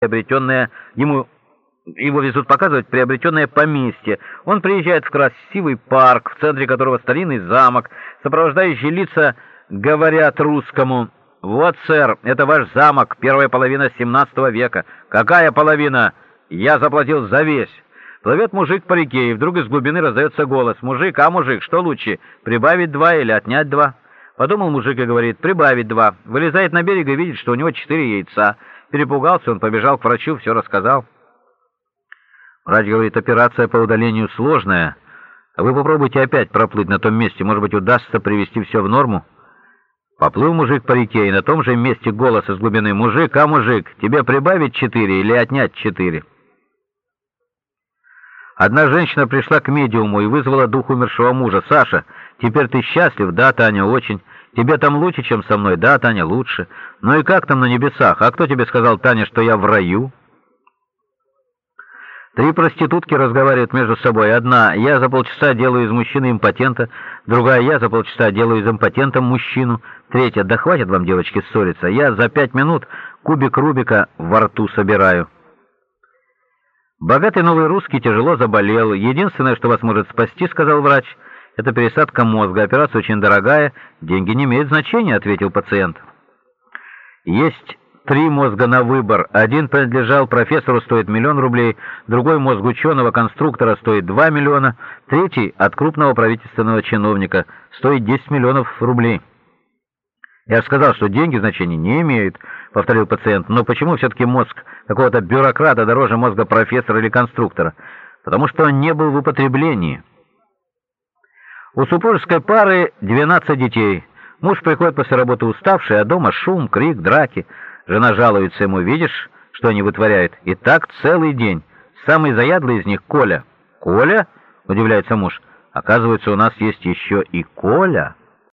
приобретенное ему его везут показывать приобретенное поместье. Он приезжает в красивый парк, в центре которого старинный замок. Сопровождающие лица говорят русскому. «Вот, сэр, это ваш замок, первая половина 17 века». «Какая половина?» «Я заплатил за весь». Плывет мужик по реке, и вдруг из глубины раздается голос. «Мужик, а мужик, что лучше, прибавить два или отнять два?» Подумал мужик и говорит, «Прибавить два». Вылезает на берег и видит, что у него четыре яйца. Перепугался, он побежал к врачу, все рассказал. Врач говорит, операция по удалению сложная. Вы попробуйте опять проплыть на том месте, может быть, удастся привести все в норму. Поплыл мужик по реке, и на том же месте голос из глубины. «Мужик, а мужик, тебе прибавить четыре или отнять четыре?» Одна женщина пришла к медиуму и вызвала дух умершего мужа. «Саша, теперь ты счастлив?» «Да, Таня, очень. Тебе там лучше, чем со мной?» «Да, Таня, лучше. Ну и как там на небесах? А кто тебе сказал, Таня, что я в раю?» Три проститутки разговаривают между собой. Одна «я за полчаса делаю из мужчины импотента», другая «я за полчаса делаю из импотента мужчину», третья «да хватит вам, девочки, ссориться, я за пять минут кубик Рубика во рту собираю». Богатый новый русский тяжело заболел. Единственное, что вас может спасти, сказал врач, это пересадка мозга. Операция очень дорогая, деньги не имеют значения, ответил пациент. Есть три мозга на выбор. Один принадлежал профессору, стоит миллион рублей, другой мозг ученого-конструктора стоит 2 миллиона, третий от крупного правительственного чиновника стоит 10 миллионов рублей. Я сказал, что деньги значения не имеют, повторил пациент. Но почему все-таки мозг какого-то бюрократа дороже мозга профессора или конструктора? Потому что он не был в употреблении. У супружеской пары 12 детей. Муж приходит после работы уставший, а дома шум, крик, драки. Жена жалуется ему, видишь, что они вытворяют? И так целый день. Самый заядлый из них — Коля. «Коля?» — удивляется муж. «Оказывается, у нас есть еще и Коля».